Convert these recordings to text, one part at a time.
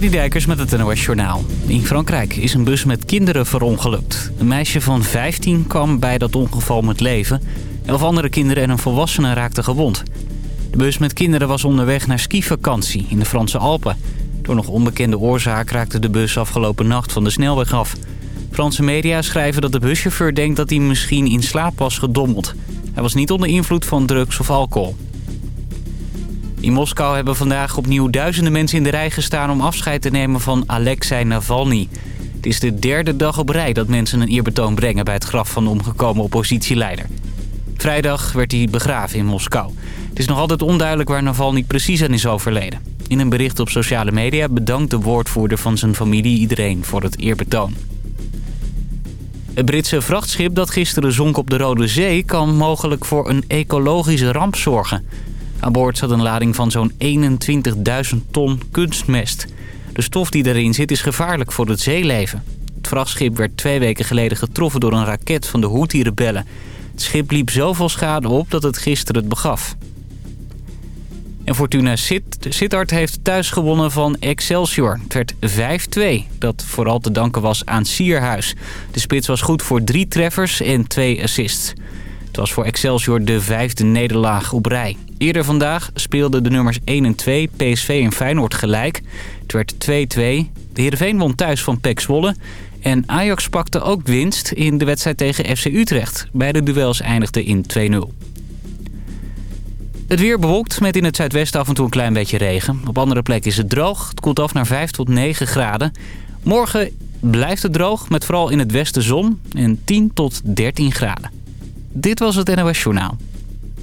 Dijkers met het NOS Journaal. In Frankrijk is een bus met kinderen verongelukt. Een meisje van 15 kwam bij dat ongeval met leven. Elf andere kinderen en een volwassene raakten gewond. De bus met kinderen was onderweg naar skivakantie in de Franse Alpen. Door nog onbekende oorzaak raakte de bus afgelopen nacht van de snelweg af. Franse media schrijven dat de buschauffeur denkt dat hij misschien in slaap was gedommeld. Hij was niet onder invloed van drugs of alcohol. In Moskou hebben vandaag opnieuw duizenden mensen in de rij gestaan... om afscheid te nemen van Alexei Navalny. Het is de derde dag op rij dat mensen een eerbetoon brengen... bij het graf van de omgekomen oppositieleider. Vrijdag werd hij begraven in Moskou. Het is nog altijd onduidelijk waar Navalny precies aan is overleden. In een bericht op sociale media bedankt de woordvoerder van zijn familie iedereen voor het eerbetoon. Het Britse vrachtschip dat gisteren zonk op de Rode Zee... kan mogelijk voor een ecologische ramp zorgen... Aan boord zat een lading van zo'n 21.000 ton kunstmest. De stof die erin zit is gevaarlijk voor het zeeleven. Het vrachtschip werd twee weken geleden getroffen door een raket van de Houthi-rebellen. Het schip liep zoveel schade op dat het gisteren het begaf. En Fortuna Sittard heeft thuis gewonnen van Excelsior. Het werd 5-2, dat vooral te danken was aan Sierhuis. De spits was goed voor drie treffers en twee assists. Het was voor Excelsior de vijfde nederlaag op rij. Eerder vandaag speelden de nummers 1 en 2 PSV en Feyenoord gelijk. Het werd 2-2. De Heerenveen won thuis van PEC Zwolle. En Ajax pakte ook winst in de wedstrijd tegen FC Utrecht. Beide duels eindigden in 2-0. Het weer bewolkt met in het zuidwesten af en toe een klein beetje regen. Op andere plekken is het droog. Het koelt af naar 5 tot 9 graden. Morgen blijft het droog met vooral in het westen zon en 10 tot 13 graden. Dit was het NOS Journaal.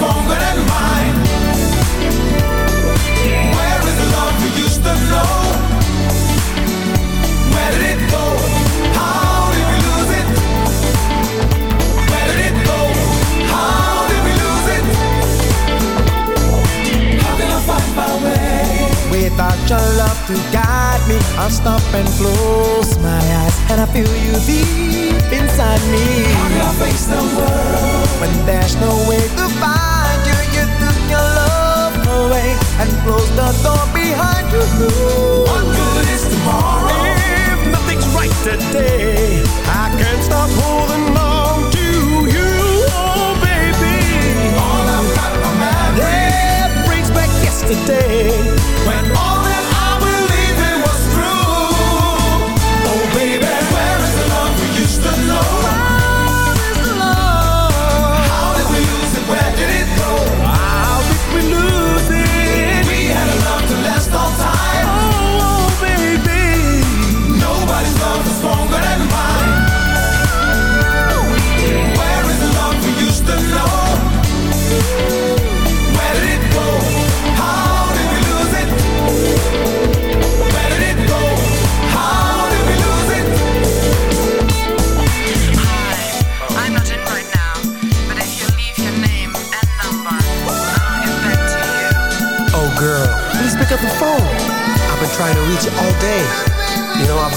stronger than mine. Where is the love we used to know? Where did it go? How did we lose it? Where did it go? How did we lose it? How can I find my way? Without your love to guide me, I'll stop and close my eyes, and I feel you deep inside me. How can I face the world when there's no way to find and close the door behind you. What good is tomorrow if nothing's right today? I can't stop holding on to you, oh baby. All I've got are memories. that brings back yesterday when all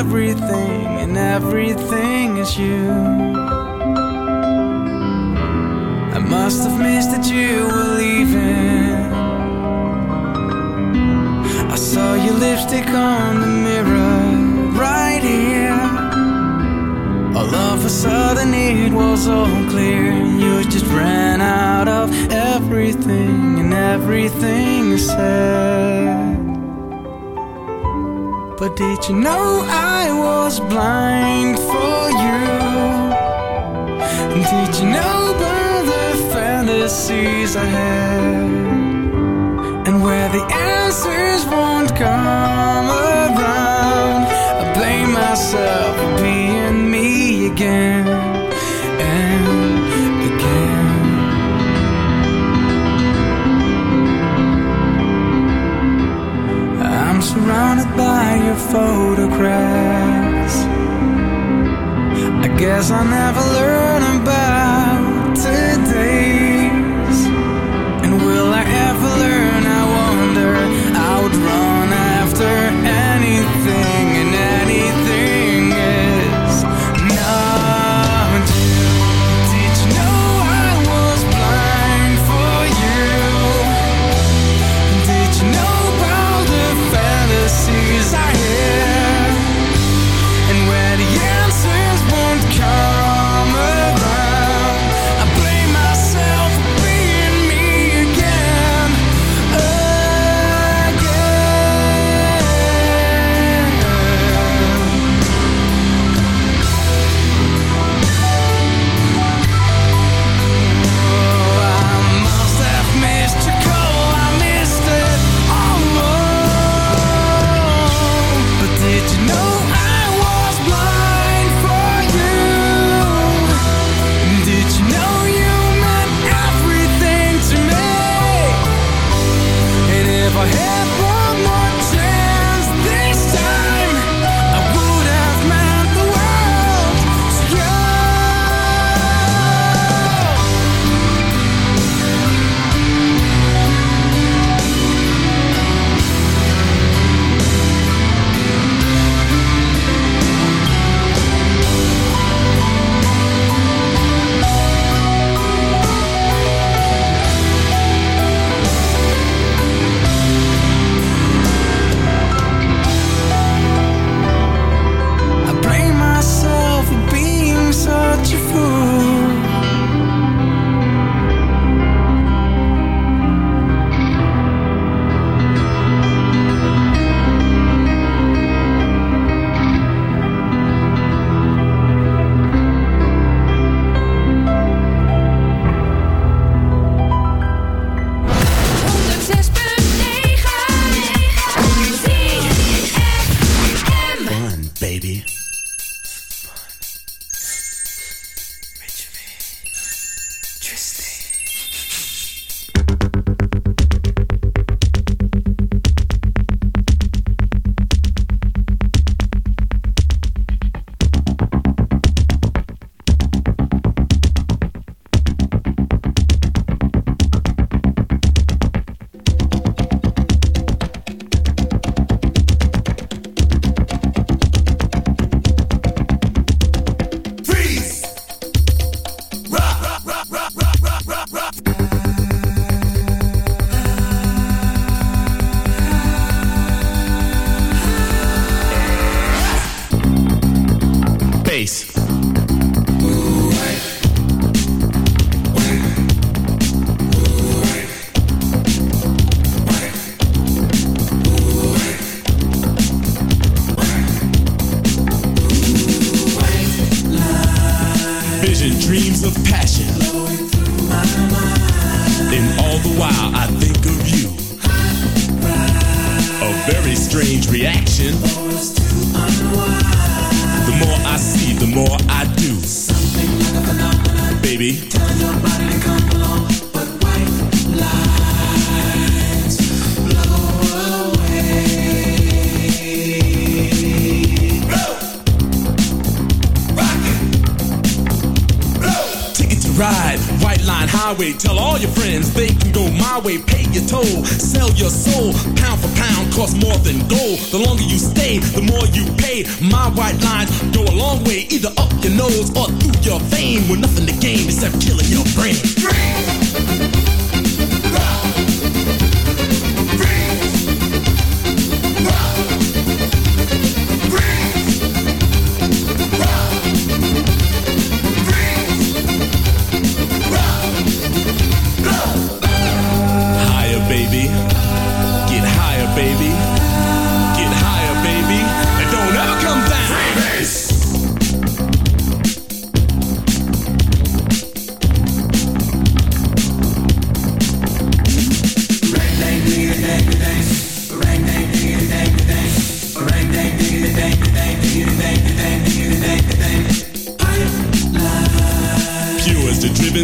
everything, and everything is you. I must have missed that you were leaving. I saw your lipstick on the mirror, right here. All of a sudden, it was all clear. You just ran out of everything, and everything is. But did you know I was blind for you? Did you know about the fantasies I had? And where the answers won't come around I blame myself for being me again your photographs. I guess I never learn about.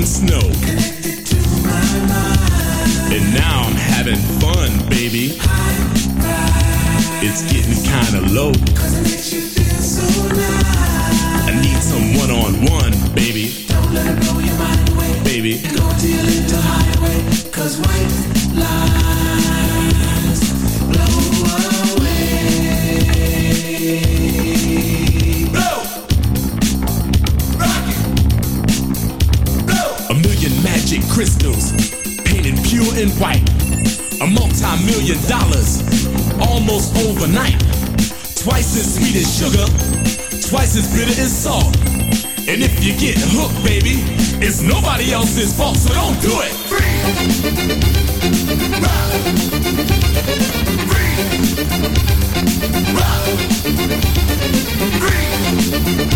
snow. And now I'm having fun, baby. It's getting kinda low. is bitter and salt. And if you get hooked, baby, it's nobody else's fault, so don't do it. Free. Rock. Free. Rock. Free.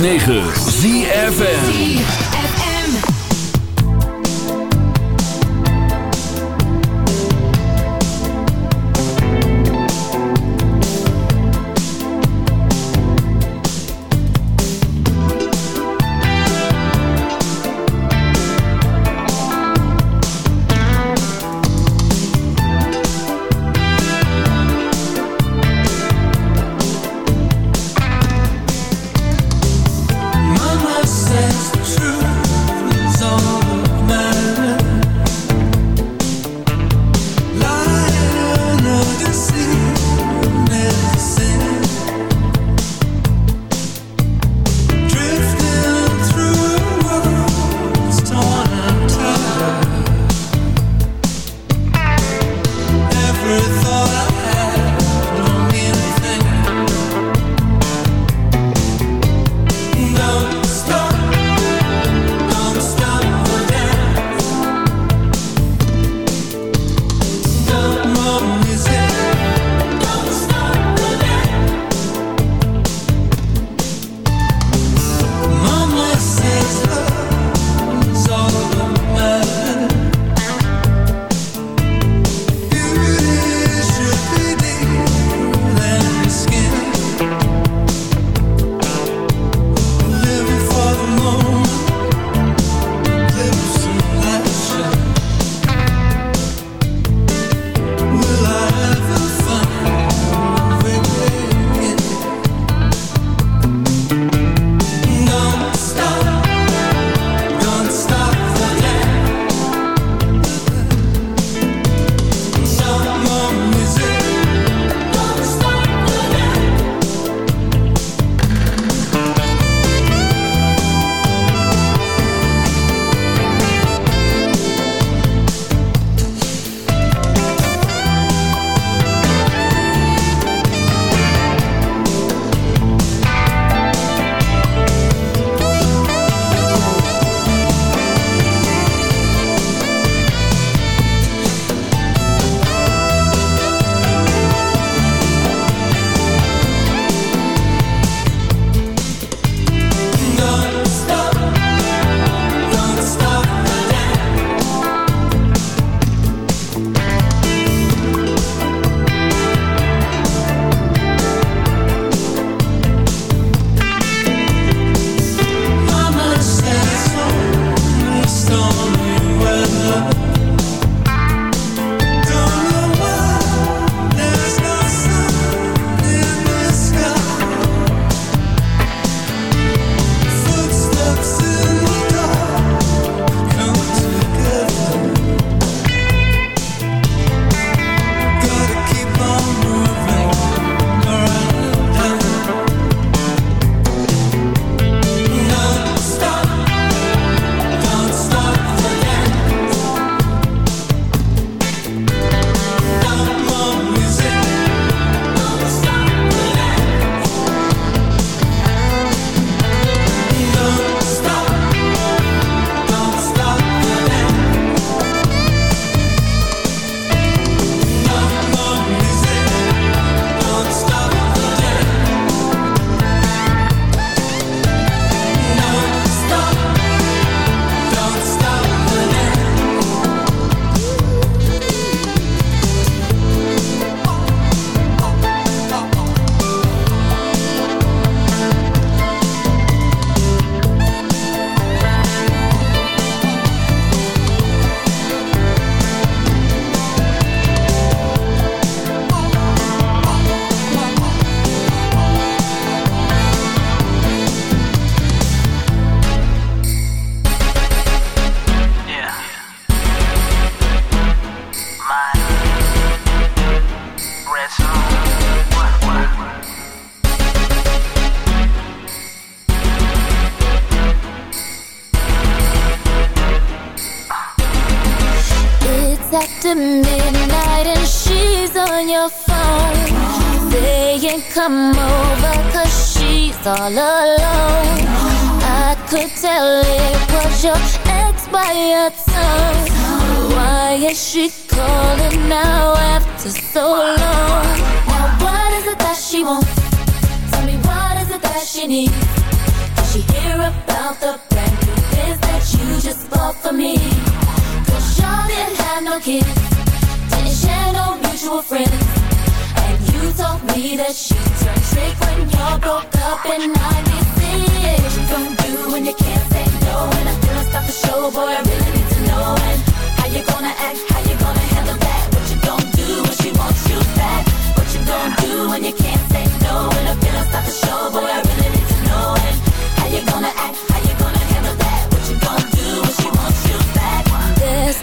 9.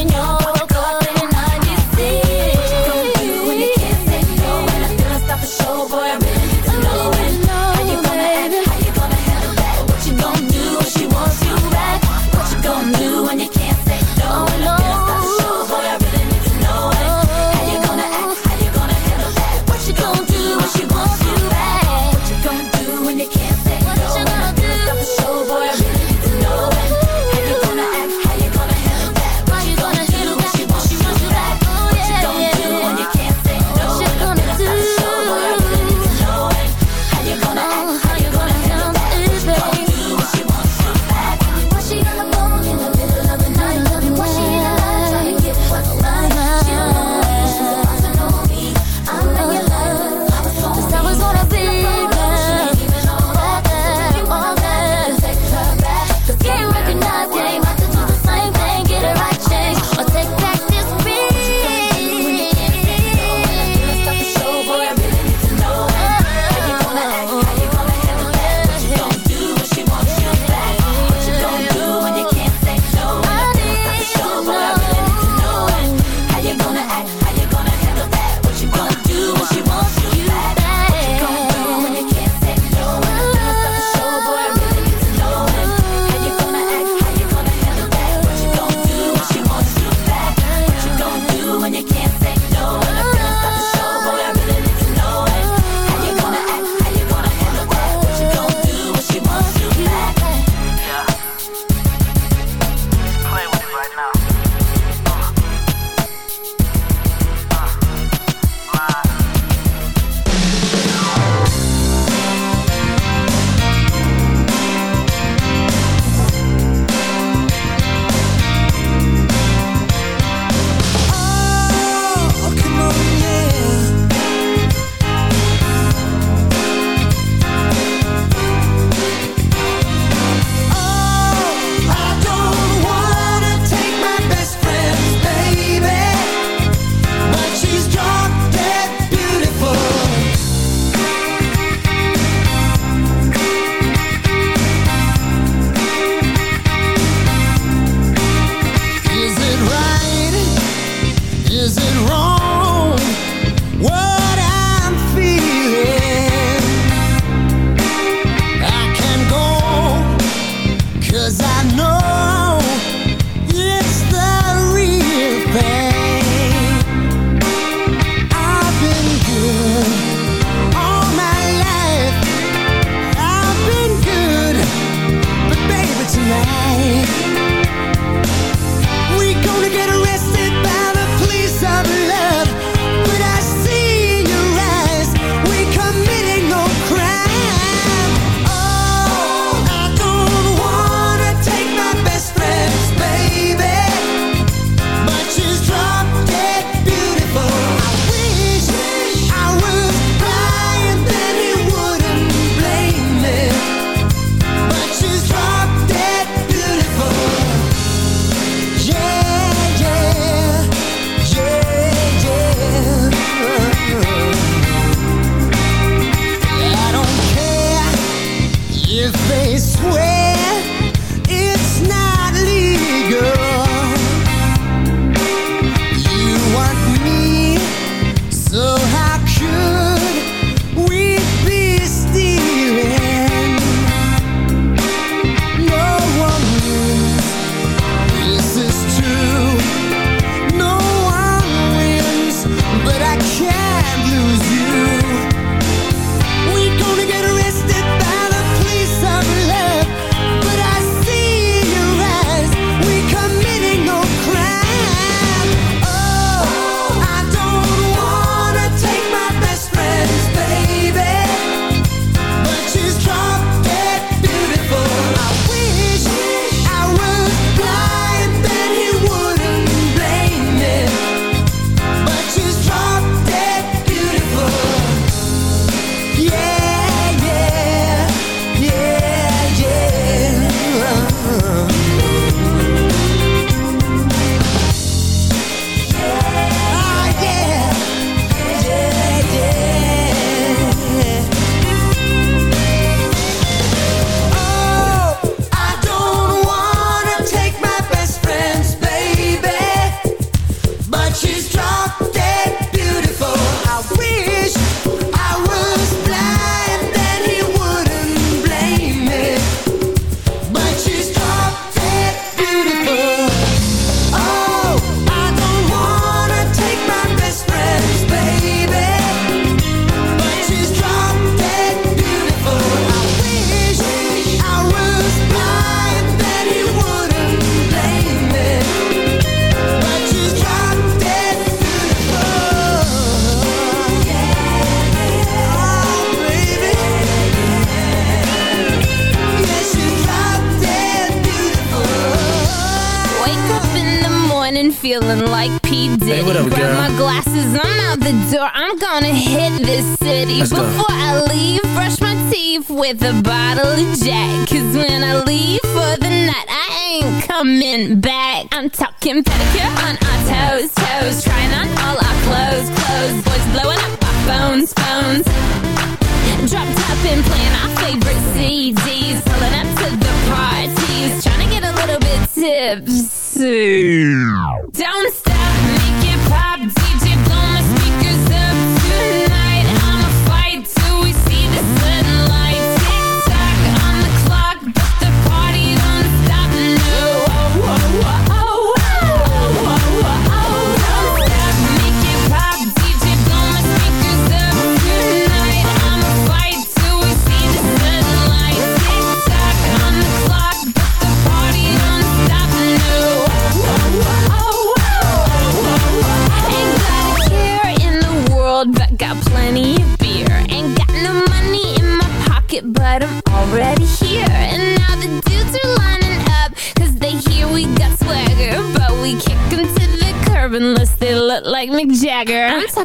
sueño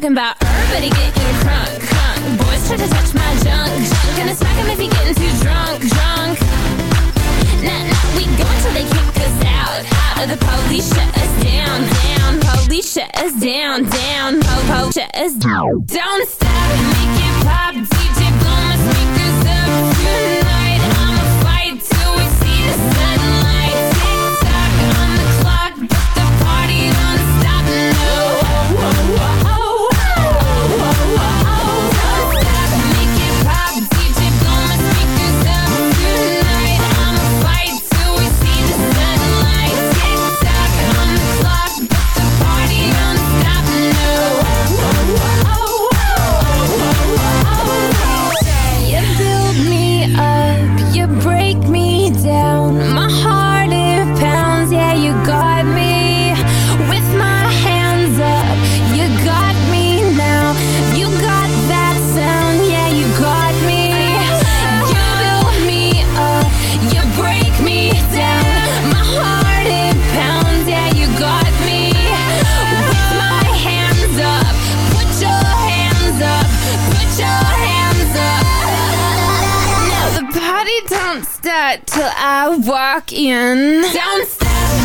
talking about her, but he getting drunk, crunk. Boys try to touch my junk, junk. Gonna smack him if he getting too drunk, drunk. Nah, nah, we go until they kick us out, out. of the police shut us down, down. Police shut us down, down. Po, po, shut us down. Don't stop. downstairs